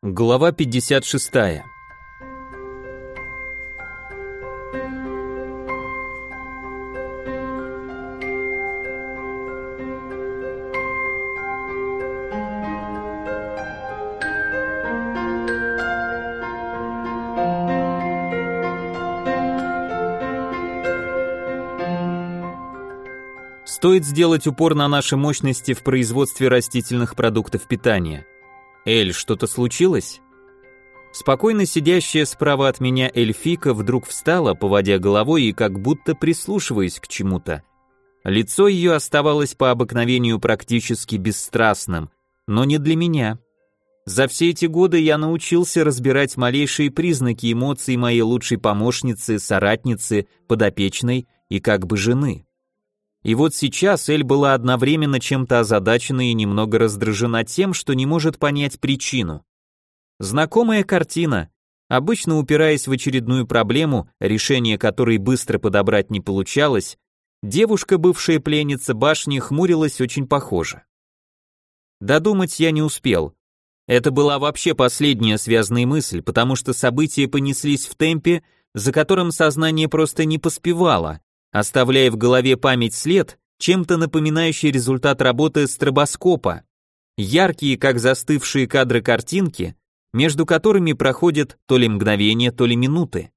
Глава 56. Стоит сделать упор на наши мощности в производстве растительных продуктов питания. Эль, что-то случилось? Спокойно сидящая справа от меня эльфика вдруг встала, поводя головой и как будто прислушиваясь к чему-то. Лицо ее оставалось по обыкновению практически бесстрастным, но не для меня. За все эти годы я научился разбирать малейшие признаки эмоций моей лучшей помощницы, соратницы, подопечной и как бы жены. И вот сейчас Эль была одновременно чем-то озадачена и немного раздражена тем, что не может понять причину. Знакомая картина. Обычно упираясь в очередную проблему, решение которой быстро подобрать не получалось, девушка, бывшая пленница башни, хмурилась очень похоже. Додумать я не успел. Это была вообще последняя связанная мысль, потому что события понеслись в темпе, за которым сознание просто не поспевало, оставляя в голове память след, чем-то напоминающий результат работы стробоскопа. Яркие, как застывшие кадры картинки, между которыми проходят то ли мгновения, то ли минуты.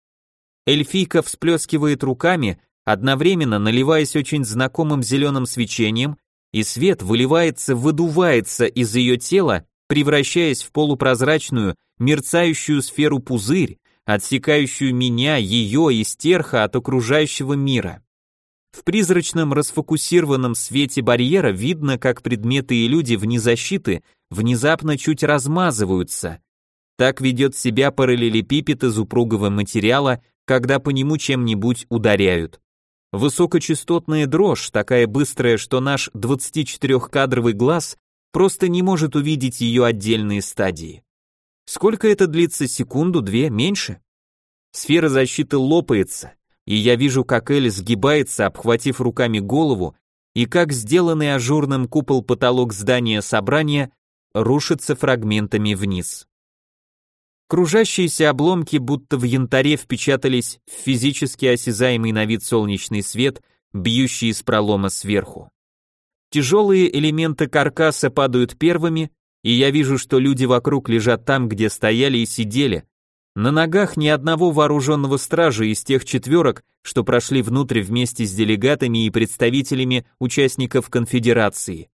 Эльфийка всплескивает руками, одновременно наливаясь очень знакомым зеленым свечением, и свет выливается, выдувается из ее тела, превращаясь в полупрозрачную, мерцающую сферу-пузырь, отсекающую меня, ее и стерха от окружающего мира. В призрачном расфокусированном свете барьера видно, как предметы и люди вне защиты внезапно чуть размазываются. Так ведет себя параллелепипед из упругого материала, когда по нему чем-нибудь ударяют. Высокочастотная дрожь, такая быстрая, что наш 24-кадровый глаз просто не может увидеть ее отдельные стадии. Сколько это длится, секунду, две, меньше? Сфера защиты лопается, и я вижу, как Эль сгибается, обхватив руками голову, и как сделанный ажурным купол-потолок здания собрания рушится фрагментами вниз. Кружащиеся обломки будто в янтаре впечатались в физически осязаемый на вид солнечный свет, бьющий из пролома сверху. Тяжелые элементы каркаса падают первыми, и я вижу, что люди вокруг лежат там, где стояли и сидели, на ногах ни одного вооруженного стража из тех четверок, что прошли внутрь вместе с делегатами и представителями участников конфедерации.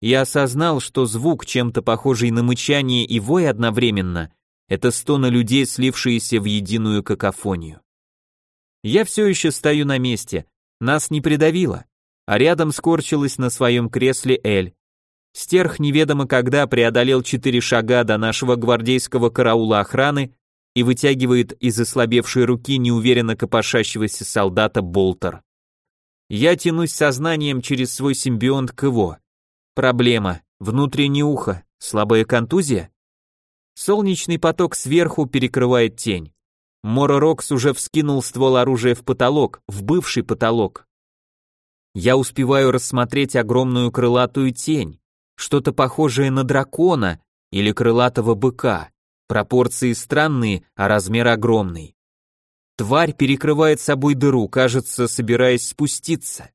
Я осознал, что звук, чем-то похожий на мычание и вой одновременно, это стоны людей, слившиеся в единую какофонию. Я все еще стою на месте, нас не придавило, а рядом скорчилась на своем кресле Эль. Стерх неведомо когда преодолел четыре шага до нашего гвардейского караула охраны и вытягивает из ослабевшей руки неуверенно копошащегося солдата болтер. Я тянусь сознанием через свой симбионт к его. Проблема. Внутреннее ухо. Слабая контузия? Солнечный поток сверху перекрывает тень. Мора Рокс уже вскинул ствол оружия в потолок, в бывший потолок. Я успеваю рассмотреть огромную крылатую тень, что-то похожее на дракона или крылатого быка. Пропорции странные, а размер огромный. Тварь перекрывает собой дыру, кажется, собираясь спуститься.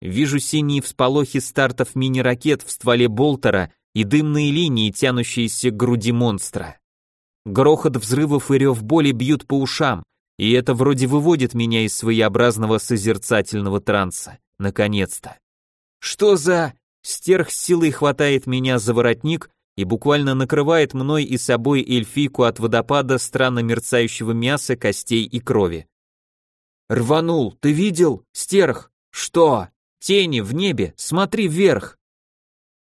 Вижу синие всполохи стартов мини-ракет в стволе болтера и дымные линии, тянущиеся к груди монстра. Грохот взрывов и рев боли бьют по ушам, и это вроде выводит меня из своеобразного созерцательного транса. Наконец-то. Что за... Стерх силой хватает меня за воротник и буквально накрывает мной и собой эльфийку от водопада странно мерцающего мяса, костей и крови. «Рванул, ты видел? Стерх! Что? Тени в небе, смотри вверх!»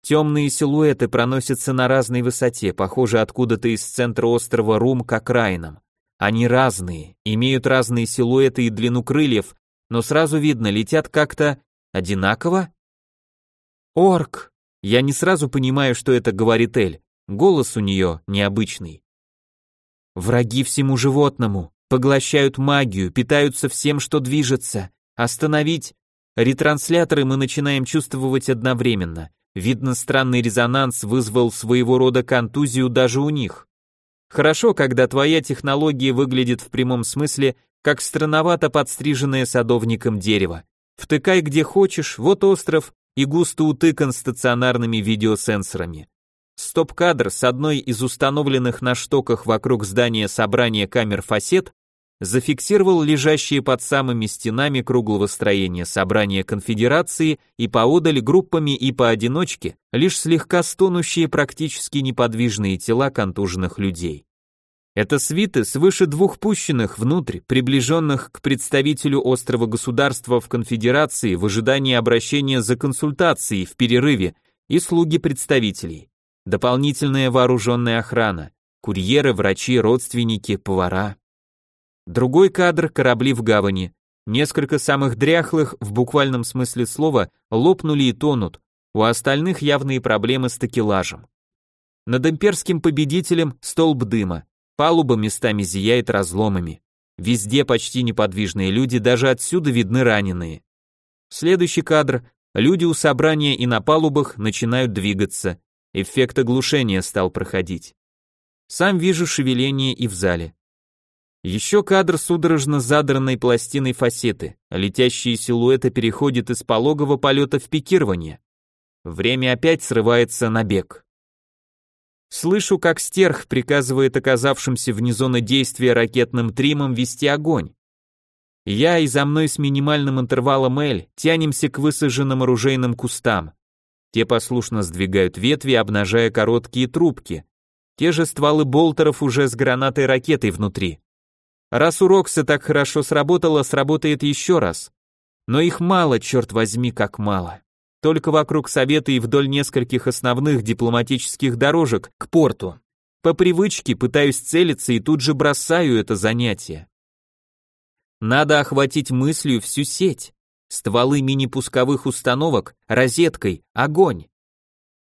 Темные силуэты проносятся на разной высоте, похоже откуда-то из центра острова Рум к окраинам. Они разные, имеют разные силуэты и длину крыльев, но сразу видно, летят как-то одинаково. «Орк!» Я не сразу понимаю, что это говорит Эль. Голос у нее необычный. Враги всему животному, поглощают магию, питаются всем, что движется. Остановить ретрансляторы мы начинаем чувствовать одновременно. Видно, странный резонанс вызвал своего рода контузию даже у них. Хорошо, когда твоя технология выглядит в прямом смысле как странновато подстриженное садовником дерево. Втыкай где хочешь, вот остров и густо утыкан стационарными видеосенсорами. Стоп-кадр с одной из установленных на штоках вокруг здания собрания камер фасет зафиксировал лежащие под самыми стенами круглого строения собрания конфедерации и поодаль группами и поодиночке лишь слегка стонущие практически неподвижные тела контуженных людей. Это свиты свыше двух пущенных внутрь, приближенных к представителю острова государства в конфедерации в ожидании обращения за консультацией в перерыве и слуги представителей. Дополнительная вооруженная охрана, курьеры, врачи, родственники, повара. Другой кадр – корабли в гавани. Несколько самых дряхлых, в буквальном смысле слова, лопнули и тонут. У остальных явные проблемы с такелажем. Над имперским победителем столб дыма. Палуба местами зияет разломами. Везде почти неподвижные люди, даже отсюда видны раненые. Следующий кадр. Люди у собрания и на палубах начинают двигаться. Эффект оглушения стал проходить. Сам вижу шевеление и в зале. Еще кадр судорожно задранной пластиной фасеты. Летящие силуэты переходят из пологого полета в пикирование. Время опять срывается на бег. Слышу, как стерх приказывает оказавшимся вне зоны действия ракетным тримам вести огонь. Я и за мной с минимальным интервалом L тянемся к высаженным оружейным кустам. Те послушно сдвигают ветви, обнажая короткие трубки. Те же стволы болтеров уже с гранатой ракетой внутри. Раз у Рокса так хорошо сработало, сработает еще раз. Но их мало, черт возьми, как мало. Только вокруг Совета и вдоль нескольких основных дипломатических дорожек к порту. По привычке пытаюсь целиться и тут же бросаю это занятие. Надо охватить мыслью всю сеть. Стволы мини-пусковых установок, розеткой, огонь.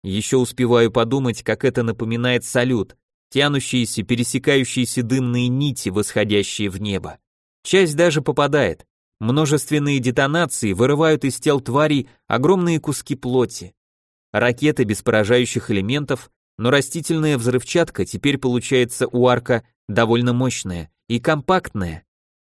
Еще успеваю подумать, как это напоминает салют, тянущиеся, пересекающиеся дымные нити, восходящие в небо. Часть даже попадает. Множественные детонации вырывают из тел тварей огромные куски плоти. Ракеты без поражающих элементов, но растительная взрывчатка теперь получается у арка довольно мощная и компактная.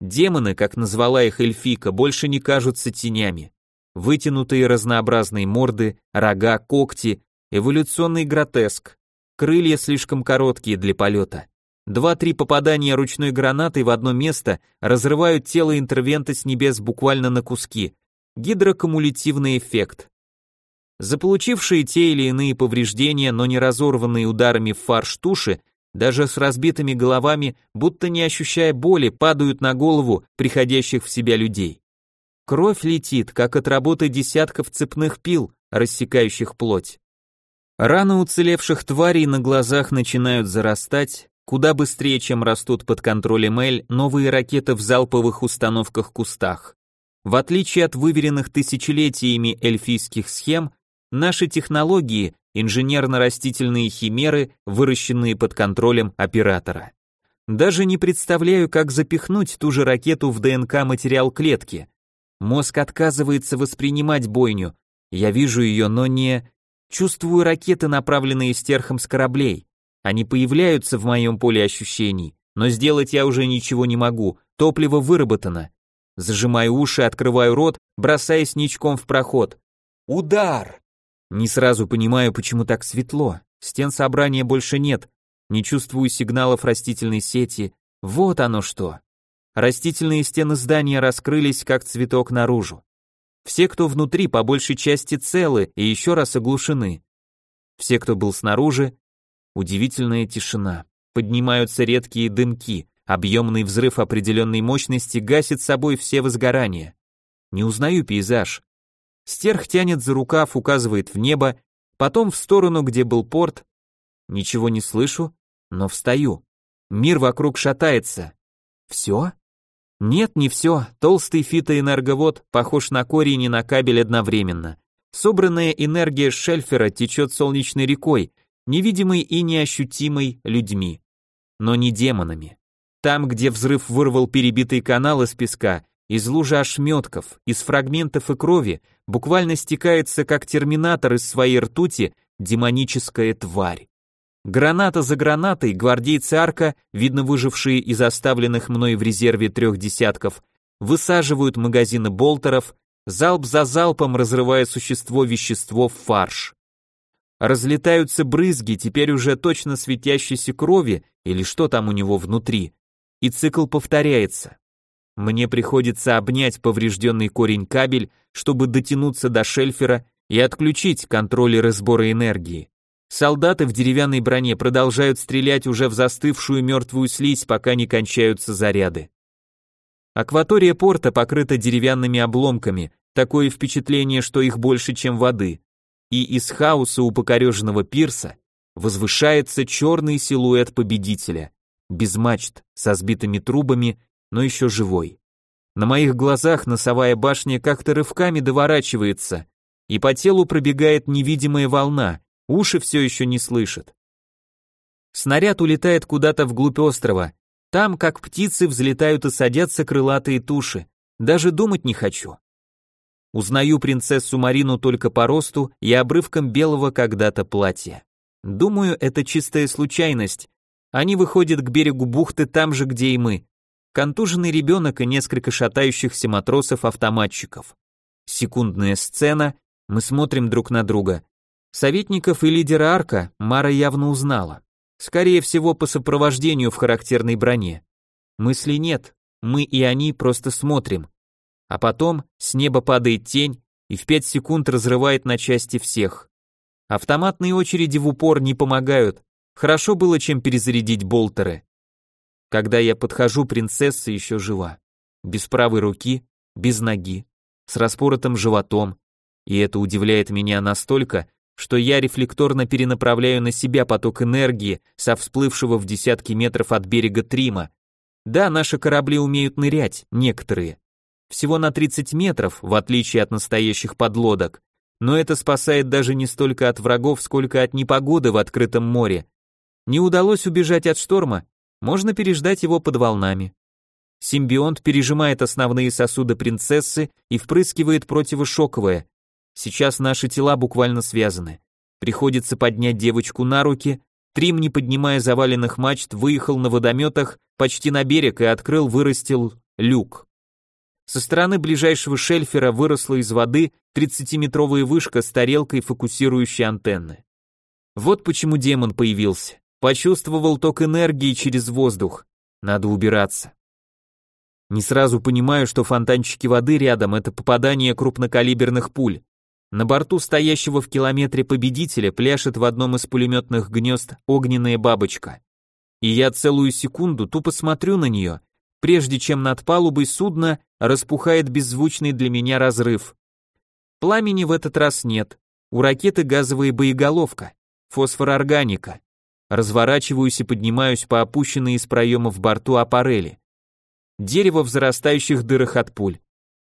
Демоны, как назвала их эльфика, больше не кажутся тенями. Вытянутые разнообразные морды, рога, когти, эволюционный гротеск. Крылья слишком короткие для полета. Два-три попадания ручной гранатой в одно место разрывают тело интервента с небес буквально на куски. Гидрокумулятивный эффект. Заполучившие те или иные повреждения, но не разорванные ударами в фарш туши, даже с разбитыми головами, будто не ощущая боли, падают на голову приходящих в себя людей. Кровь летит, как от работы десятков цепных пил, рассекающих плоть. Раны уцелевших тварей на глазах начинают зарастать, куда быстрее, чем растут под контролем Эль новые ракеты в залповых установках-кустах. В отличие от выверенных тысячелетиями эльфийских схем, наши технологии – инженерно-растительные химеры, выращенные под контролем оператора. Даже не представляю, как запихнуть ту же ракету в ДНК материал клетки. Мозг отказывается воспринимать бойню. Я вижу ее, но не... Чувствую ракеты, направленные стерхом с кораблей. Они появляются в моем поле ощущений, но сделать я уже ничего не могу, топливо выработано. Зажимаю уши, открываю рот, бросаясь ничком в проход. Удар! Не сразу понимаю, почему так светло. Стен собрания больше нет. Не чувствую сигналов растительной сети. Вот оно что. Растительные стены здания раскрылись, как цветок наружу. Все, кто внутри, по большей части целы и еще раз оглушены. Все, кто был снаружи, удивительная тишина. Поднимаются редкие дымки, объемный взрыв определенной мощности гасит собой все возгорания. Не узнаю пейзаж. Стерх тянет за рукав, указывает в небо, потом в сторону, где был порт. Ничего не слышу, но встаю. Мир вокруг шатается. Все? Нет, не все. Толстый фитоэнерговод похож на корень и на кабель одновременно. Собранная энергия шельфера течет солнечной рекой, невидимой и неощутимой людьми. Но не демонами. Там, где взрыв вырвал перебитый канал из песка, из лужи ошметков, из фрагментов и крови буквально стекается, как терминатор из своей ртути, демоническая тварь. Граната за гранатой гвардейцы арка, видно выжившие из оставленных мной в резерве трех десятков, высаживают магазины болтеров, залп за залпом разрывая существо вещество в фарш. Разлетаются брызги, теперь уже точно светящейся крови или что там у него внутри, и цикл повторяется. Мне приходится обнять поврежденный корень кабель, чтобы дотянуться до шельфера и отключить контроллеры сбора энергии. Солдаты в деревянной броне продолжают стрелять уже в застывшую мертвую слизь, пока не кончаются заряды. Акватория порта покрыта деревянными обломками, такое впечатление, что их больше, чем воды. И из хаоса у покореженного пирса возвышается черный силуэт победителя, без мачт, со сбитыми трубами, но еще живой. На моих глазах носовая башня как-то рывками доворачивается, и по телу пробегает невидимая волна, уши все еще не слышат. Снаряд улетает куда-то вглубь острова, там, как птицы, взлетают и садятся крылатые туши. Даже думать не хочу. Узнаю принцессу Марину только по росту и обрывкам белого когда-то платья. Думаю, это чистая случайность. Они выходят к берегу бухты там же, где и мы. Контуженный ребенок и несколько шатающихся матросов-автоматчиков. Секундная сцена, мы смотрим друг на друга. Советников и лидера арка Мара явно узнала. Скорее всего, по сопровождению в характерной броне. Мысли нет, мы и они просто смотрим. А потом с неба падает тень и в пять секунд разрывает на части всех. Автоматные очереди в упор не помогают. Хорошо было чем перезарядить болтеры. Когда я подхожу, принцесса еще жива. Без правой руки, без ноги, с распоротым животом. И это удивляет меня настолько, что я рефлекторно перенаправляю на себя поток энергии со всплывшего в десятки метров от берега Трима. Да, наши корабли умеют нырять, некоторые. Всего на 30 метров, в отличие от настоящих подлодок. Но это спасает даже не столько от врагов, сколько от непогоды в открытом море. Не удалось убежать от шторма, можно переждать его под волнами. Симбионт пережимает основные сосуды принцессы и впрыскивает противошоковое, Сейчас наши тела буквально связаны. Приходится поднять девочку на руки. Трим, не поднимая заваленных мачт, выехал на водометах почти на берег и открыл, вырастил люк. Со стороны ближайшего шельфера выросла из воды 30-метровая вышка с тарелкой фокусирующей антенны. Вот почему демон появился. Почувствовал ток энергии через воздух. Надо убираться. Не сразу понимаю, что фонтанчики воды рядом это попадание крупнокалиберных пуль. На борту стоящего в километре победителя пляшет в одном из пулеметных гнезд огненная бабочка. И я целую секунду тупо смотрю на нее, прежде чем над палубой судна распухает беззвучный для меня разрыв. Пламени в этот раз нет. У ракеты газовая боеголовка, фосфорорганика. Разворачиваюсь и поднимаюсь по опущенной из проемов борту аппарели. Дерево в зарастающих дырах от пуль.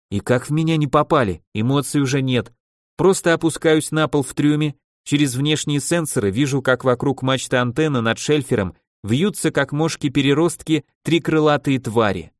И как в меня не попали, эмоций уже нет, Просто опускаюсь на пол в трюме, через внешние сенсоры вижу, как вокруг мачты антенны над шельфером вьются, как мошки-переростки, три крылатые твари.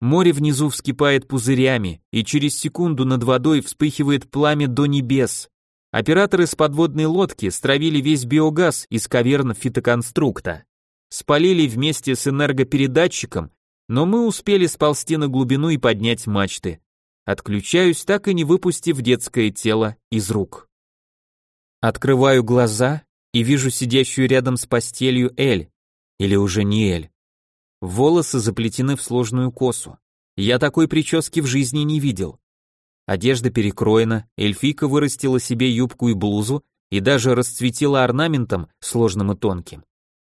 Море внизу вскипает пузырями, и через секунду над водой вспыхивает пламя до небес. Операторы с подводной лодки стравили весь биогаз из каверн фитоконструкта. Спалили вместе с энергопередатчиком, но мы успели сползти на глубину и поднять мачты. Отключаюсь, так и не выпустив детское тело из рук. Открываю глаза и вижу сидящую рядом с постелью Эль, или уже не Эль. Волосы заплетены в сложную косу. Я такой прически в жизни не видел. Одежда перекроена, эльфийка вырастила себе юбку и блузу и даже расцветила орнаментом, сложным и тонким.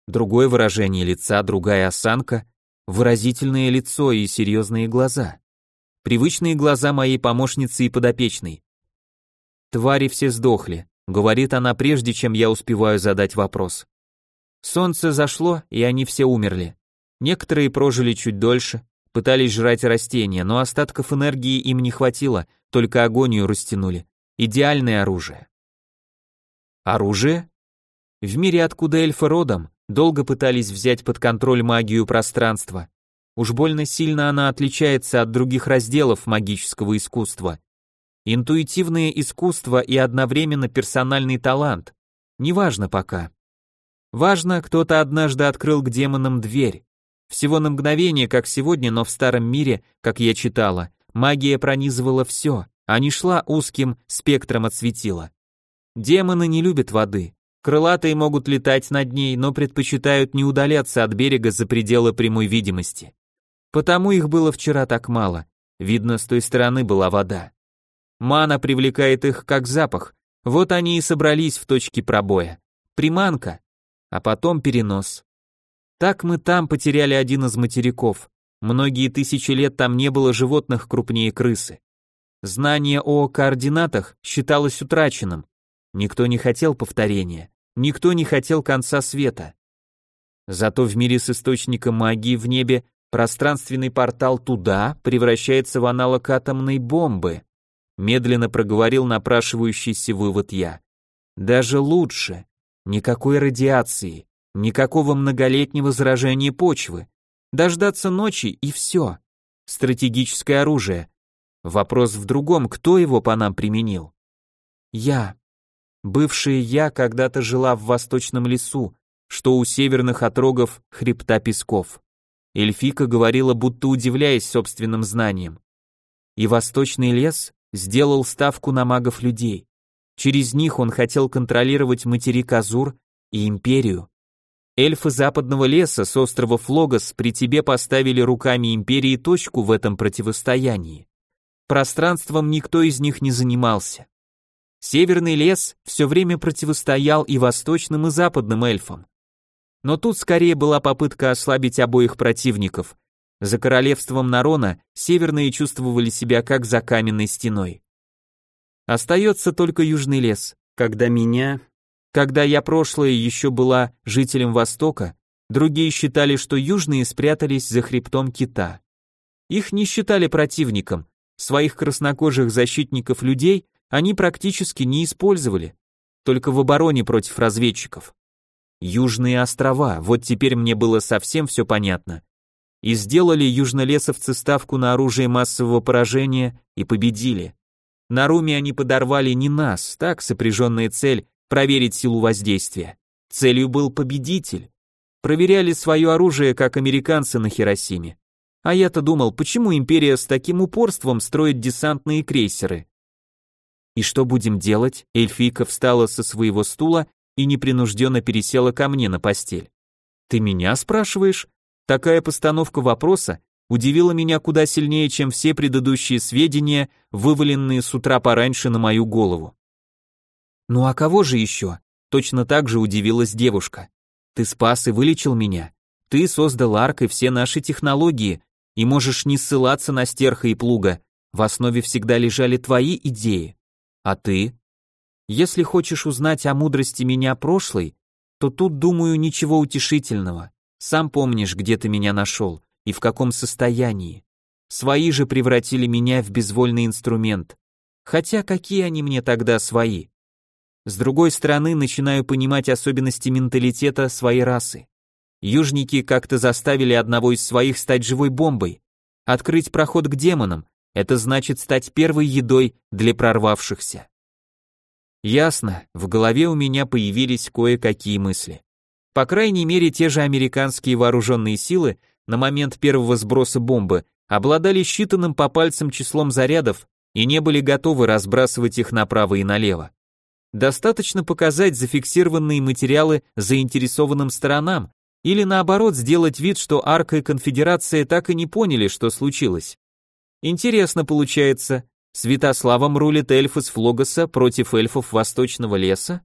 Другое выражение лица, другая осанка, выразительное лицо и серьезные глаза привычные глаза моей помощницы и подопечной. Твари все сдохли, говорит она прежде, чем я успеваю задать вопрос. Солнце зашло, и они все умерли. Некоторые прожили чуть дольше, пытались жрать растения, но остатков энергии им не хватило, только агонию растянули. Идеальное оружие. Оружие? В мире, откуда эльфы родом, долго пытались взять под контроль магию пространства. Уж больно сильно она отличается от других разделов магического искусства. Интуитивное искусство и одновременно персональный талант. Неважно пока. Важно, кто-то однажды открыл к демонам дверь. Всего на мгновение, как сегодня, но в старом мире, как я читала, магия пронизывала все, а не шла узким спектром от светила. Демоны не любят воды. Крылатые могут летать над ней, но предпочитают не удаляться от берега за пределы прямой видимости. Потому их было вчера так мало. Видно, с той стороны была вода. Мана привлекает их как запах. Вот они и собрались в точке пробоя. Приманка, а потом перенос. Так мы там потеряли один из материков. Многие тысячи лет там не было животных крупнее крысы. Знание о координатах считалось утраченным. Никто не хотел повторения, никто не хотел конца света. Зато в мире с источником магии в небе пространственный портал туда превращается в аналог атомной бомбы. Медленно проговорил напрашивающийся вывод я. Даже лучше. Никакой радиации, никакого многолетнего заражения почвы. Дождаться ночи и все. Стратегическое оружие. Вопрос в другом, кто его по нам применил? Я. Бывшая я когда-то жила в восточном лесу, что у северных отрогов хребта песков. Эльфика говорила, будто удивляясь собственным знаниям. И восточный лес сделал ставку на магов людей. Через них он хотел контролировать материк Азур и империю. Эльфы западного леса с острова Флогос при тебе поставили руками империи точку в этом противостоянии. Пространством никто из них не занимался. Северный лес все время противостоял и восточным, и западным эльфам. Но тут скорее была попытка ослабить обоих противников. За королевством Нарона северные чувствовали себя как за каменной стеной. Остается только южный лес. Когда меня, когда я прошлое еще была жителем Востока, другие считали, что южные спрятались за хребтом кита. Их не считали противником, своих краснокожих защитников людей они практически не использовали, только в обороне против разведчиков. Южные острова, вот теперь мне было совсем все понятно. И сделали южнолесовцы ставку на оружие массового поражения и победили. На Руме они подорвали не нас, так сопряженная цель проверить силу воздействия. Целью был победитель. Проверяли свое оружие, как американцы на Хиросиме. А я-то думал, почему империя с таким упорством строит десантные крейсеры? И что будем делать? Эльфийка встала со своего стула и непринужденно пересела ко мне на постель. Ты меня спрашиваешь? Такая постановка вопроса удивило меня куда сильнее, чем все предыдущие сведения, вываленные с утра пораньше на мою голову. «Ну а кого же еще?» Точно так же удивилась девушка. «Ты спас и вылечил меня. Ты создал арк и все наши технологии, и можешь не ссылаться на стерха и плуга. В основе всегда лежали твои идеи. А ты? Если хочешь узнать о мудрости меня прошлой, то тут, думаю, ничего утешительного. Сам помнишь, где ты меня нашел и в каком состоянии. Свои же превратили меня в безвольный инструмент. Хотя какие они мне тогда свои? С другой стороны, начинаю понимать особенности менталитета своей расы. Южники как-то заставили одного из своих стать живой бомбой. Открыть проход к демонам — это значит стать первой едой для прорвавшихся. Ясно, в голове у меня появились кое-какие мысли. По крайней мере, те же американские вооруженные силы на момент первого сброса бомбы обладали считанным по пальцам числом зарядов и не были готовы разбрасывать их направо и налево. Достаточно показать зафиксированные материалы заинтересованным сторонам или наоборот сделать вид, что Арка и Конфедерация так и не поняли, что случилось. Интересно получается, Святославом рулит эльф из Флогоса против эльфов Восточного леса?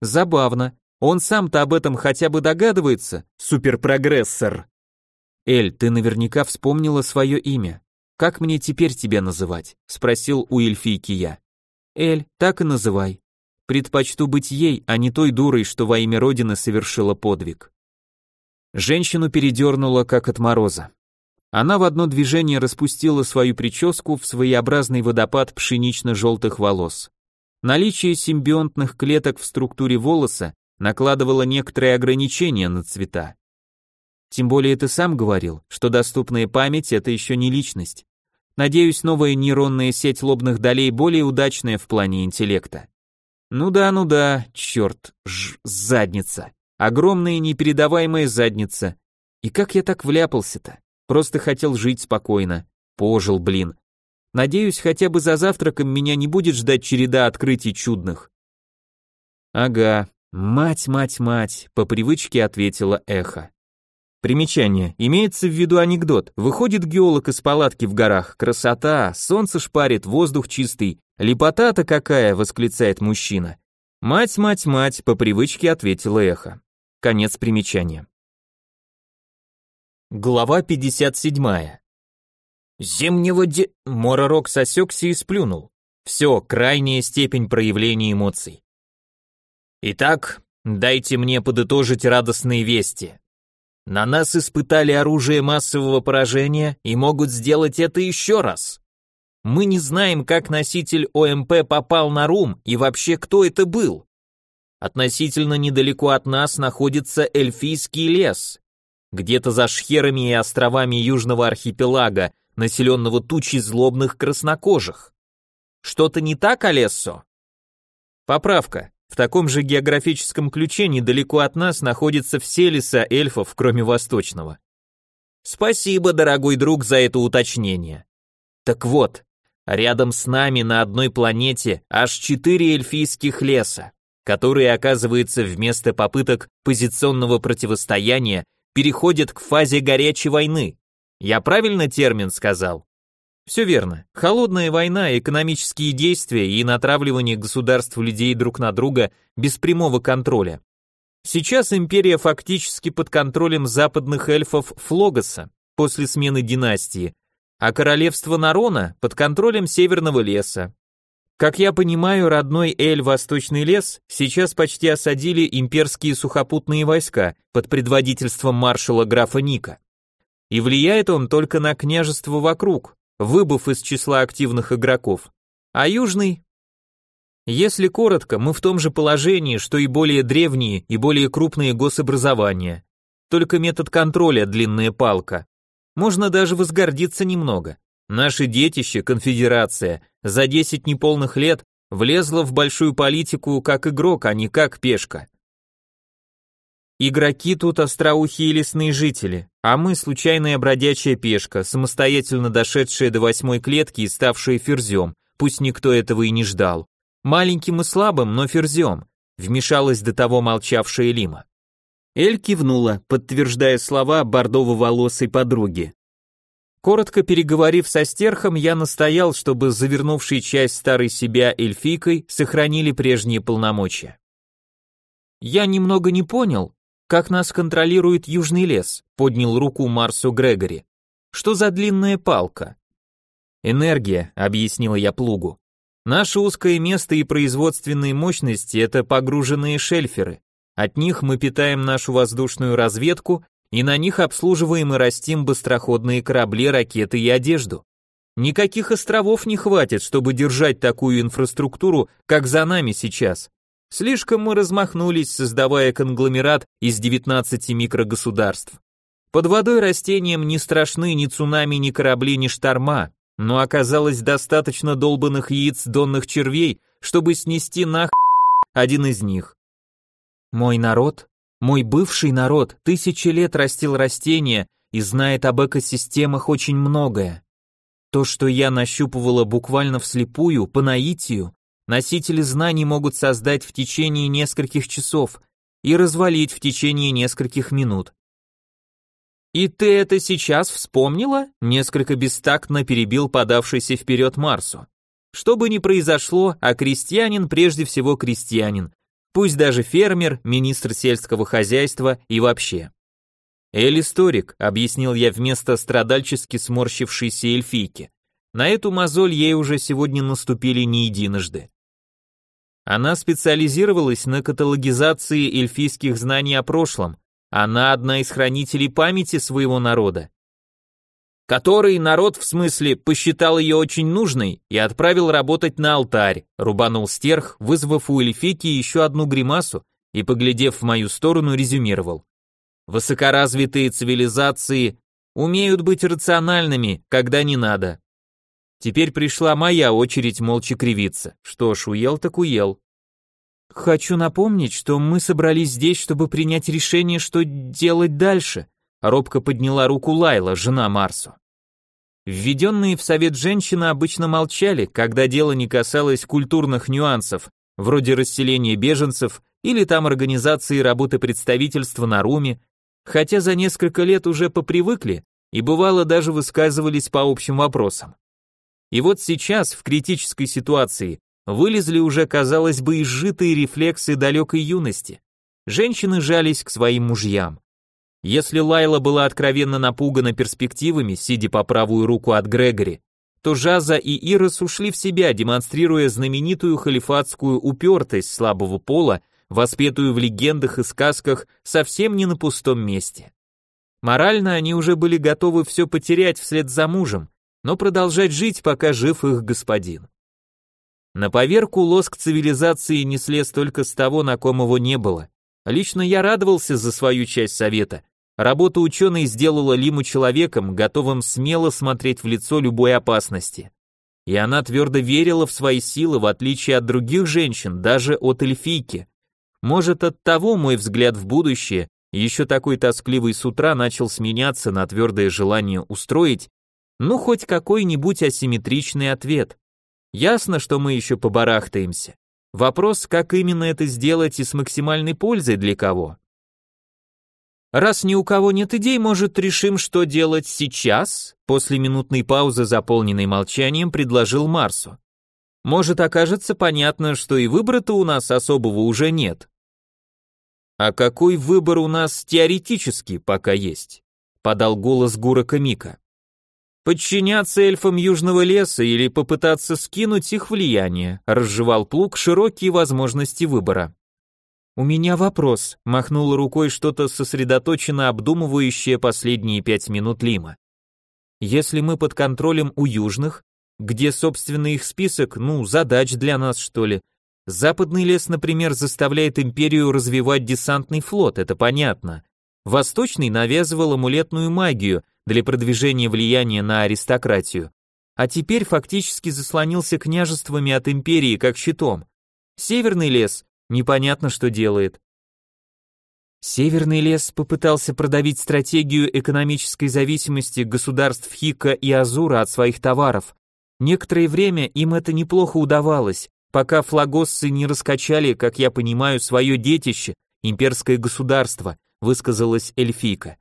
Забавно, он сам-то об этом хотя бы догадывается, суперпрогрессор. Эль, ты наверняка вспомнила свое имя. Как мне теперь тебя называть? Спросил у эльфийки я. Эль, так и называй. Предпочту быть ей, а не той дурой, что во имя Родины совершила подвиг. Женщину передернуло, как от мороза. Она в одно движение распустила свою прическу в своеобразный водопад пшенично-желтых волос. Наличие симбионтных клеток в структуре волоса накладывало некоторые ограничения на цвета. Тем более ты сам говорил, что доступная память это еще не личность. Надеюсь, новая нейронная сеть лобных долей более удачная в плане интеллекта. Ну да, ну да, черт, ж, задница. Огромная непередаваемая задница. И как я так вляпался-то? Просто хотел жить спокойно. Пожил, блин. Надеюсь, хотя бы за завтраком меня не будет ждать череда открытий чудных. Ага, мать, мать, мать, по привычке ответила эхо. Примечание. Имеется в виду анекдот. Выходит геолог из палатки в горах. Красота, солнце шпарит, воздух чистый. Лепота-то какая, восклицает мужчина. Мать, мать, мать, по привычке ответила эхо. Конец примечания. Глава 57. Зимнего де... Моророк сосекся и сплюнул. Все, крайняя степень проявления эмоций. Итак, дайте мне подытожить радостные вести. На нас испытали оружие массового поражения и могут сделать это еще раз. Мы не знаем, как носитель ОМП попал на Рум и вообще кто это был. Относительно недалеко от нас находится Эльфийский лес. Где-то за шхерами и островами Южного архипелага населенного тучей злобных краснокожих. Что-то не так, Алессо? Поправка. В таком же географическом ключе недалеко от нас находятся все леса эльфов, кроме восточного. Спасибо, дорогой друг, за это уточнение. Так вот, рядом с нами на одной планете аж четыре эльфийских леса, которые, оказывается, вместо попыток позиционного противостояния переходят к фазе горячей войны. Я правильно термин сказал? Все верно. Холодная война, экономические действия и натравливание государств людей друг на друга без прямого контроля. Сейчас империя фактически под контролем западных эльфов Флогоса после смены династии, а королевство Нарона под контролем Северного леса. Как я понимаю, родной Эль Восточный лес сейчас почти осадили имперские сухопутные войска под предводительством маршала графа Ника и влияет он только на княжество вокруг, выбыв из числа активных игроков. А южный? Если коротко, мы в том же положении, что и более древние и более крупные гособразования. Только метод контроля длинная палка. Можно даже возгордиться немного. Наше детище, конфедерация, за 10 неполных лет влезла в большую политику как игрок, а не как пешка. Игроки тут остроухие лесные жители, а мы случайная бродячая пешка, самостоятельно дошедшая до восьмой клетки и ставшая ферзем, пусть никто этого и не ждал. Маленьким и слабым, но ферзем, вмешалась до того молчавшая Лима. Эль кивнула, подтверждая слова бордово-волосой подруги. Коротко переговорив со стерхом, я настоял, чтобы завернувший часть старой себя эльфийкой сохранили прежние полномочия. Я немного не понял, как нас контролирует Южный лес? Поднял руку Марсу Грегори. Что за длинная палка? Энергия, объяснила я плугу. Наше узкое место и производственные мощности это погруженные шельферы. От них мы питаем нашу воздушную разведку и на них обслуживаем и растим быстроходные корабли, ракеты и одежду. Никаких островов не хватит, чтобы держать такую инфраструктуру, как за нами сейчас. Слишком мы размахнулись, создавая конгломерат из 19 микрогосударств. Под водой растениям не страшны ни цунами, ни корабли, ни шторма, но оказалось достаточно долбанных яиц донных червей, чтобы снести нах один из них. Мой народ, мой бывший народ, тысячи лет растил растения и знает об экосистемах очень многое. То, что я нащупывала буквально вслепую, по наитию, Носители знаний могут создать в течение нескольких часов и развалить в течение нескольких минут. «И ты это сейчас вспомнила?» – несколько бестактно перебил подавшийся вперед Марсу. Что бы ни произошло, а крестьянин прежде всего крестьянин, пусть даже фермер, министр сельского хозяйства и вообще. «Эль историк», — объяснил я вместо страдальчески сморщившейся эльфийки. На эту мозоль ей уже сегодня наступили не единожды. Она специализировалась на каталогизации эльфийских знаний о прошлом. Она одна из хранителей памяти своего народа. Который народ, в смысле, посчитал ее очень нужной и отправил работать на алтарь, рубанул стерх, вызвав у эльфики еще одну гримасу и, поглядев в мою сторону, резюмировал. Высокоразвитые цивилизации умеют быть рациональными, когда не надо. Теперь пришла моя очередь молча кривиться. Что ж, уел так уел. Хочу напомнить, что мы собрались здесь, чтобы принять решение, что делать дальше. Робко подняла руку Лайла, жена Марсу. Введенные в совет женщины обычно молчали, когда дело не касалось культурных нюансов, вроде расселения беженцев или там организации работы представительства на Руме, хотя за несколько лет уже попривыкли и бывало даже высказывались по общим вопросам. И вот сейчас, в критической ситуации, вылезли уже, казалось бы, изжитые рефлексы далекой юности. Женщины жались к своим мужьям. Если Лайла была откровенно напугана перспективами, сидя по правую руку от Грегори, то Жаза и Ирос ушли в себя, демонстрируя знаменитую халифатскую упертость слабого пола, воспетую в легендах и сказках совсем не на пустом месте. Морально они уже были готовы все потерять вслед за мужем, но продолжать жить, пока жив их господин. На поверку лоск цивилизации не слез только с того, на ком его не было. Лично я радовался за свою часть совета. Работа ученой сделала Лиму человеком, готовым смело смотреть в лицо любой опасности. И она твердо верила в свои силы, в отличие от других женщин, даже от эльфийки. Может, от того мой взгляд в будущее, еще такой тоскливый с утра, начал сменяться на твердое желание устроить, ну, хоть какой-нибудь асимметричный ответ. Ясно, что мы еще побарахтаемся. Вопрос, как именно это сделать и с максимальной пользой для кого. Раз ни у кого нет идей, может, решим, что делать сейчас? После минутной паузы, заполненной молчанием, предложил Марсу. Может, окажется понятно, что и выбора-то у нас особого уже нет. А какой выбор у нас теоретически пока есть? Подал голос Гурака Мика. Подчиняться эльфам Южного леса или попытаться скинуть их влияние, разжевал плуг широкие возможности выбора. «У меня вопрос», — махнула рукой что-то сосредоточенно обдумывающее последние пять минут Лима. «Если мы под контролем у южных, где, собственно, их список, ну, задач для нас, что ли? Западный лес, например, заставляет империю развивать десантный флот, это понятно. Восточный навязывал амулетную магию для продвижения влияния на аристократию. А теперь фактически заслонился княжествами от империи как щитом. Северный лес непонятно что делает. Северный лес попытался продавить стратегию экономической зависимости государств Хика и Азура от своих товаров. Некоторое время им это неплохо удавалось, пока флагоссы не раскачали, как я понимаю, свое детище, имперское государство, высказалась эльфийка.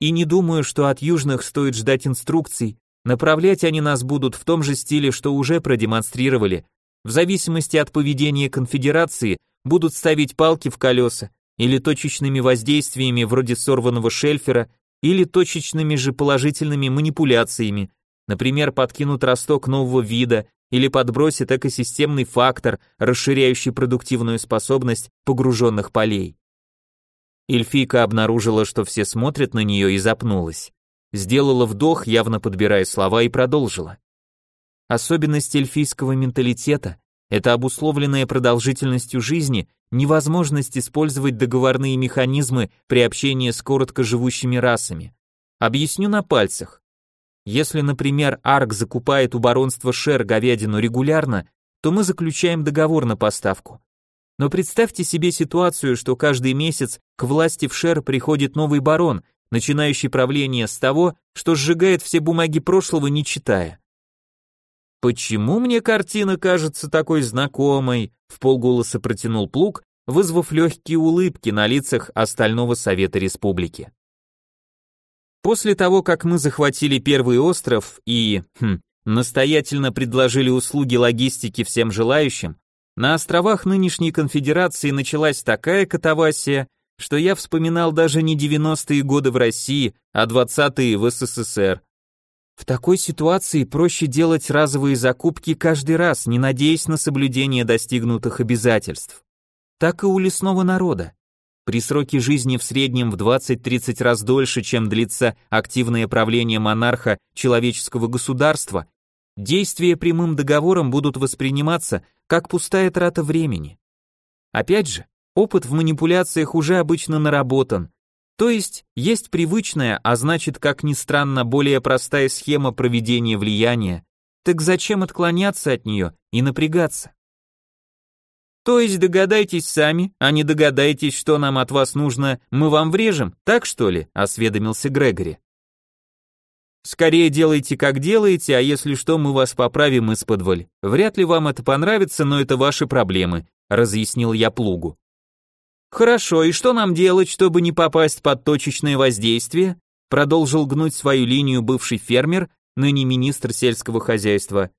И не думаю, что от южных стоит ждать инструкций, направлять они нас будут в том же стиле, что уже продемонстрировали. В зависимости от поведения конфедерации будут ставить палки в колеса, или точечными воздействиями вроде сорванного шельфера, или точечными же положительными манипуляциями, например, подкинут росток нового вида или подбросит экосистемный фактор, расширяющий продуктивную способность погруженных полей. Эльфийка обнаружила, что все смотрят на нее и запнулась. Сделала вдох, явно подбирая слова, и продолжила. Особенность эльфийского менталитета это обусловленная продолжительностью жизни невозможность использовать договорные механизмы при общении с коротко живущими расами. Объясню на пальцах. Если, например, Арк закупает у баронства Шер говядину регулярно, то мы заключаем договор на поставку. Но представьте себе ситуацию, что каждый месяц к власти в Шер приходит новый барон, начинающий правление с того, что сжигает все бумаги прошлого, не читая. Почему мне картина кажется такой знакомой? В полголоса протянул плуг, вызвав легкие улыбки на лицах остального Совета Республики. После того, как мы захватили первый остров и хм, настоятельно предложили услуги логистики всем желающим, на островах нынешней конфедерации началась такая катавасия, что я вспоминал даже не 90-е годы в России, а 20-е в СССР. В такой ситуации проще делать разовые закупки каждый раз, не надеясь на соблюдение достигнутых обязательств. Так и у лесного народа. При сроке жизни в среднем в 20-30 раз дольше, чем длится активное правление монарха человеческого государства, действия прямым договором будут восприниматься как пустая трата времени. Опять же, опыт в манипуляциях уже обычно наработан, То есть, есть привычная, а значит, как ни странно, более простая схема проведения влияния, так зачем отклоняться от нее и напрягаться? То есть догадайтесь сами, а не догадайтесь, что нам от вас нужно, мы вам врежем, так что ли? осведомился Грегори. Скорее делайте, как делаете, а если что, мы вас поправим из-под Вряд ли вам это понравится, но это ваши проблемы, разъяснил я плугу. Хорошо, и что нам делать, чтобы не попасть под точечное воздействие? Продолжил гнуть свою линию бывший фермер, ныне министр сельского хозяйства.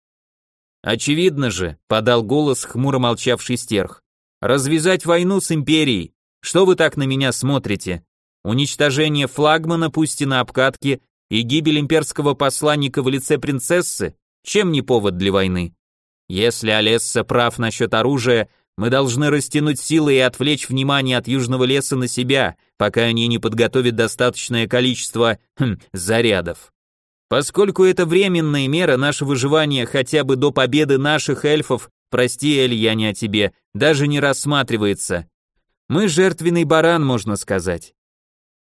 Очевидно же, подал голос хмуро молчавший стерх. Развязать войну с империей. Что вы так на меня смотрите? Уничтожение флагмана, пусть и на обкатке, и гибель имперского посланника в лице принцессы, чем не повод для войны? Если Олесса прав насчет оружия, мы должны растянуть силы и отвлечь внимание от Южного леса на себя, пока они не подготовят достаточное количество хм, зарядов. Поскольку это временная мера, наше выживание хотя бы до победы наших эльфов, прости, Эль, я не о тебе, даже не рассматривается. Мы жертвенный баран, можно сказать.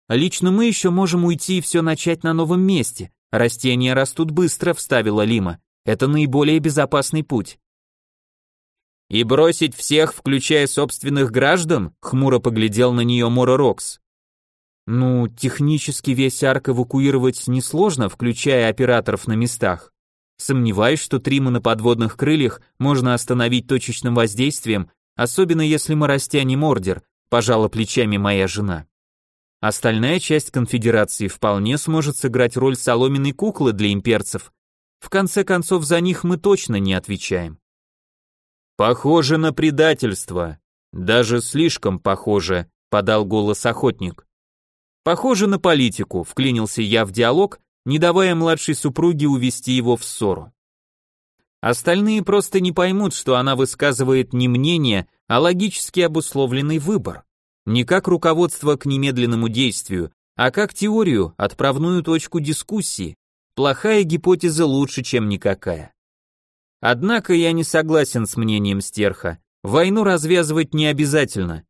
Лично мы еще можем уйти и все начать на новом месте. Растения растут быстро, вставила Лима. Это наиболее безопасный путь. И бросить всех, включая собственных граждан? Хмуро поглядел на нее Мора Рокс. Ну, технически весь арк эвакуировать несложно, включая операторов на местах. Сомневаюсь, что Трима на подводных крыльях можно остановить точечным воздействием, особенно если мы растянем ордер, пожала плечами моя жена. Остальная часть конфедерации вполне сможет сыграть роль соломенной куклы для имперцев. В конце концов, за них мы точно не отвечаем. Похоже на предательство. Даже слишком похоже, подал голос охотник. Похоже на политику, вклинился я в диалог, не давая младшей супруге увести его в ссору. Остальные просто не поймут, что она высказывает не мнение, а логически обусловленный выбор. Не как руководство к немедленному действию, а как теорию, отправную точку дискуссии. Плохая гипотеза лучше, чем никакая. Однако я не согласен с мнением Стерха. Войну развязывать не обязательно.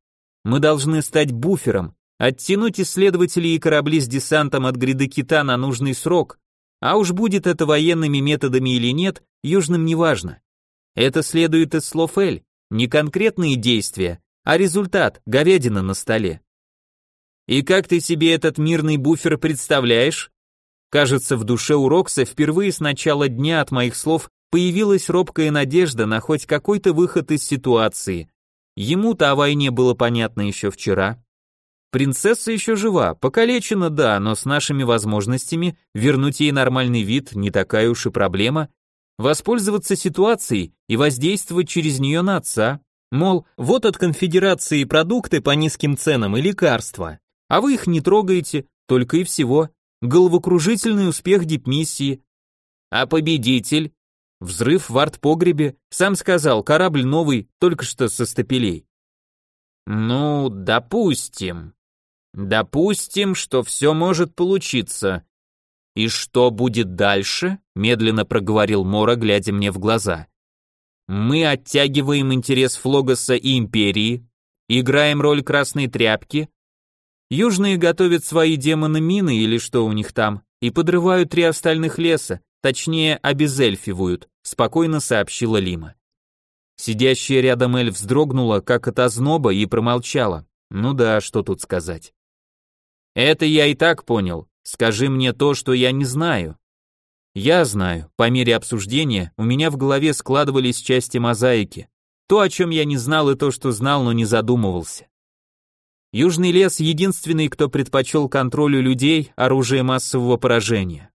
Мы должны стать буфером, оттянуть исследователей и корабли с десантом от гряды кита на нужный срок, а уж будет это военными методами или нет, южным не важно. Это следует из слов Эль, не конкретные действия, а результат – говядина на столе. И как ты себе этот мирный буфер представляешь? Кажется, в душе у Рокса впервые с начала дня от моих слов появилась робкая надежда на хоть какой-то выход из ситуации. Ему-то о войне было понятно еще вчера. Принцесса еще жива, покалечена, да, но с нашими возможностями вернуть ей нормальный вид не такая уж и проблема. Воспользоваться ситуацией и воздействовать через нее на отца, Мол, вот от конфедерации продукты по низким ценам и лекарства, а вы их не трогаете, только и всего. Головокружительный успех дипмиссии. А победитель? Взрыв в арт-погребе, сам сказал, корабль новый, только что со стапелей. Ну, допустим. Допустим, что все может получиться. И что будет дальше? Медленно проговорил Мора, глядя мне в глаза. Мы оттягиваем интерес Флогоса и Империи, играем роль красной тряпки. Южные готовят свои демоны-мины или что у них там, и подрывают три остальных леса, точнее, обезельфивают, спокойно сообщила Лима. Сидящая рядом Эль вздрогнула, как от озноба, и промолчала. Ну да, что тут сказать. Это я и так понял. Скажи мне то, что я не знаю. Я знаю, по мере обсуждения у меня в голове складывались части мозаики. То, о чем я не знал, и то, что знал, но не задумывался. Южный лес единственный, кто предпочел контролю людей оружие массового поражения.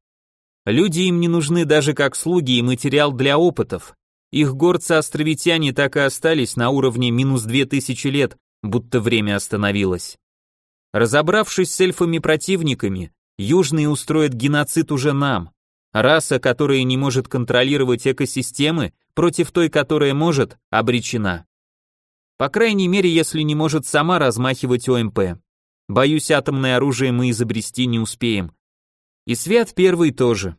Люди им не нужны даже как слуги и материал для опытов. Их горцы-островитяне так и остались на уровне минус две тысячи лет, будто время остановилось. Разобравшись с эльфами-противниками, южные устроят геноцид уже нам. Раса, которая не может контролировать экосистемы, против той, которая может, обречена. По крайней мере, если не может сама размахивать ОМП. Боюсь, атомное оружие мы изобрести не успеем. И Свят Первый тоже.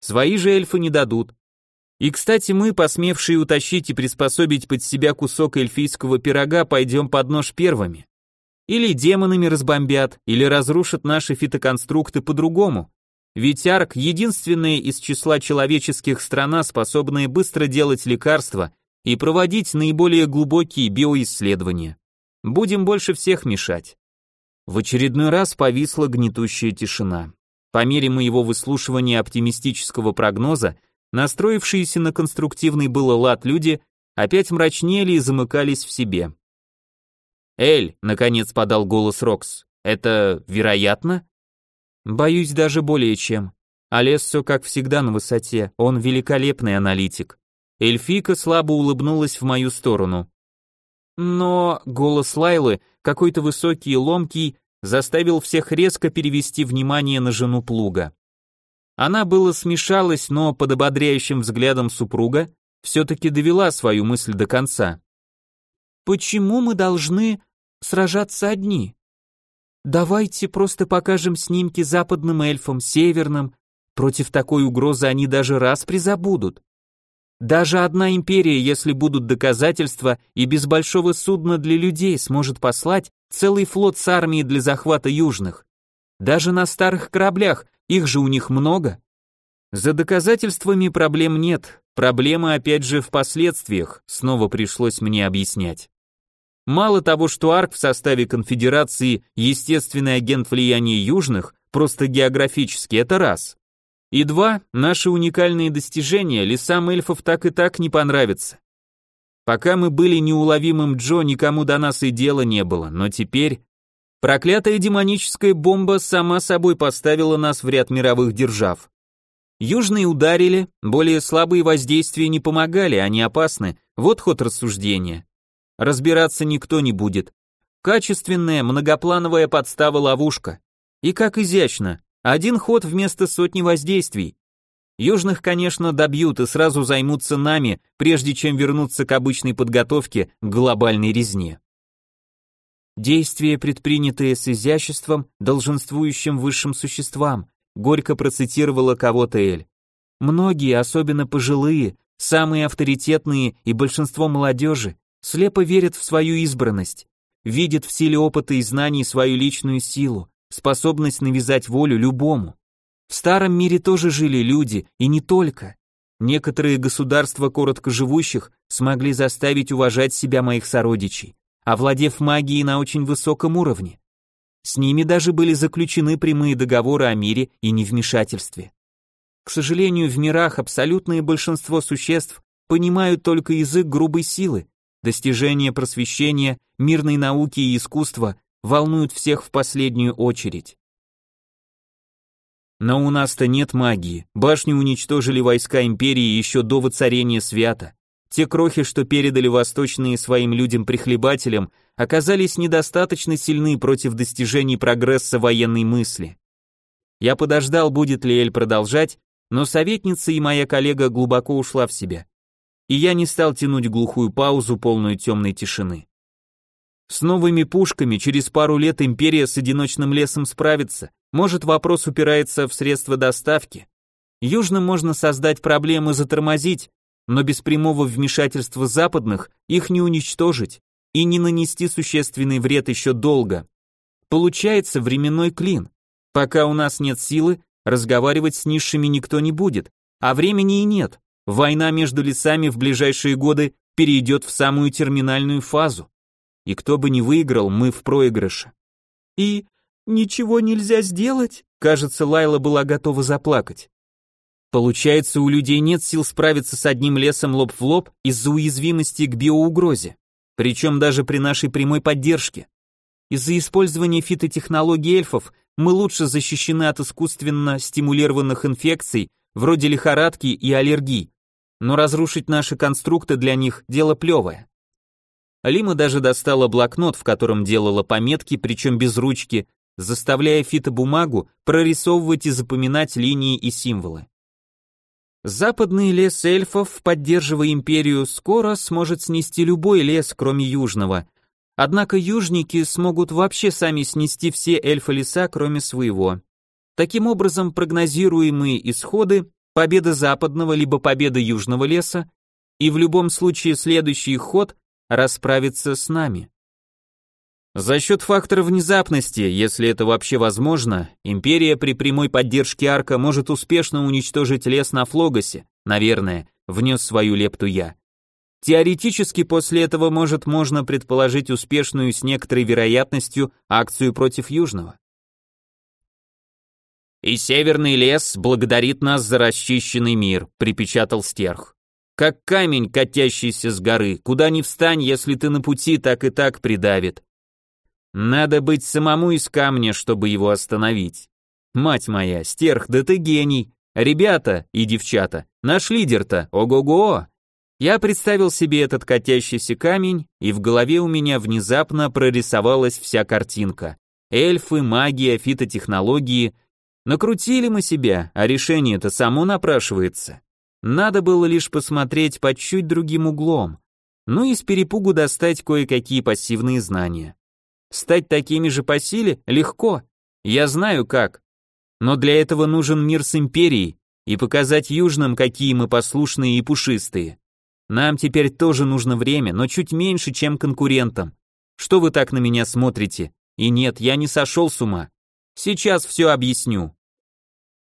Свои же эльфы не дадут. И, кстати, мы, посмевшие утащить и приспособить под себя кусок эльфийского пирога, пойдем под нож первыми. Или демонами разбомбят, или разрушат наши фитоконструкты по-другому. Ведь Арк — единственная из числа человеческих страна, способная быстро делать лекарства и проводить наиболее глубокие биоисследования. Будем больше всех мешать. В очередной раз повисла гнетущая тишина. По мере моего выслушивания оптимистического прогноза, настроившиеся на конструктивный было лад люди опять мрачнели и замыкались в себе. «Эль», — наконец подал голос Рокс, — «это вероятно?» «Боюсь даже более чем. Алессо, как всегда, на высоте, он великолепный аналитик». Эльфика слабо улыбнулась в мою сторону. Но голос Лайлы, какой-то высокий и ломкий, заставил всех резко перевести внимание на жену плуга. Она было смешалась, но под ободряющим взглядом супруга все-таки довела свою мысль до конца. «Почему мы должны сражаться одни? Давайте просто покажем снимки западным эльфам, северным. Против такой угрозы они даже раз призабудут. Даже одна империя, если будут доказательства, и без большого судна для людей сможет послать целый флот с армией для захвата южных. Даже на старых кораблях, их же у них много. За доказательствами проблем нет, проблема опять же в последствиях, снова пришлось мне объяснять. Мало того, что Арк в составе конфедерации естественный агент влияния южных, просто географически, это раз. И два, наши уникальные достижения лесам эльфов так и так не понравятся. Пока мы были неуловимым Джо, никому до нас и дела не было, но теперь... Проклятая демоническая бомба сама собой поставила нас в ряд мировых держав. Южные ударили, более слабые воздействия не помогали, они опасны, вот ход рассуждения. Разбираться никто не будет. Качественная, многоплановая подстава-ловушка. И как изящно, один ход вместо сотни воздействий. Южных, конечно, добьют и сразу займутся нами, прежде чем вернуться к обычной подготовке к глобальной резне. Действия, предпринятые с изяществом, долженствующим высшим существам, горько процитировала кого-то Эль. Многие, особенно пожилые, самые авторитетные и большинство молодежи, слепо верят в свою избранность, видят в силе опыта и знаний свою личную силу, способность навязать волю любому. В старом мире тоже жили люди, и не только. Некоторые государства короткоживущих смогли заставить уважать себя моих сородичей, овладев магией на очень высоком уровне. С ними даже были заключены прямые договоры о мире и невмешательстве. К сожалению, в мирах абсолютное большинство существ понимают только язык грубой силы, достижения просвещения, мирной науки и искусства волнуют всех в последнюю очередь. Но у нас-то нет магии. Башню уничтожили войска империи еще до воцарения свята. Те крохи, что передали восточные своим людям-прихлебателям, оказались недостаточно сильны против достижений прогресса военной мысли. Я подождал, будет ли Эль продолжать, но советница и моя коллега глубоко ушла в себя. И я не стал тянуть глухую паузу, полную темной тишины. С новыми пушками через пару лет империя с одиночным лесом справится, может, вопрос упирается в средства доставки. Южным можно создать проблемы затормозить, но без прямого вмешательства западных их не уничтожить и не нанести существенный вред еще долго. Получается временной клин. Пока у нас нет силы, разговаривать с низшими никто не будет, а времени и нет. Война между лесами в ближайшие годы перейдет в самую терминальную фазу. И кто бы ни выиграл, мы в проигрыше. И «Ничего нельзя сделать?» Кажется, Лайла была готова заплакать. Получается, у людей нет сил справиться с одним лесом лоб в лоб из-за уязвимости к биоугрозе, причем даже при нашей прямой поддержке. Из-за использования фитотехнологий эльфов мы лучше защищены от искусственно стимулированных инфекций, вроде лихорадки и аллергий, но разрушить наши конструкты для них – дело плевое. Лима даже достала блокнот, в котором делала пометки, причем без ручки, заставляя фитобумагу прорисовывать и запоминать линии и символы. Западный лес эльфов, поддерживая империю, скоро сможет снести любой лес, кроме южного. Однако южники смогут вообще сами снести все эльфа-леса, кроме своего. Таким образом, прогнозируемые исходы – победа западного либо победа южного леса, и в любом случае следующий ход расправится с нами. За счет фактора внезапности, если это вообще возможно, империя при прямой поддержке Арка может успешно уничтожить лес на Флогосе, наверное, внес свою лепту я. Теоретически после этого может можно предположить успешную с некоторой вероятностью акцию против Южного. «И Северный лес благодарит нас за расчищенный мир», — припечатал стерх. «Как камень, катящийся с горы, куда ни встань, если ты на пути, так и так придавит. Надо быть самому из камня, чтобы его остановить. Мать моя, стерх, да ты гений. Ребята и девчата, наш лидер-то, ого-го. Я представил себе этот катящийся камень, и в голове у меня внезапно прорисовалась вся картинка. Эльфы, магия, фитотехнологии. Накрутили мы себя, а решение-то само напрашивается. Надо было лишь посмотреть под чуть другим углом. Ну и с перепугу достать кое-какие пассивные знания. Стать такими же по силе легко. Я знаю как. Но для этого нужен мир с империей и показать южным, какие мы послушные и пушистые. Нам теперь тоже нужно время, но чуть меньше, чем конкурентам. Что вы так на меня смотрите? И нет, я не сошел с ума. Сейчас все объясню.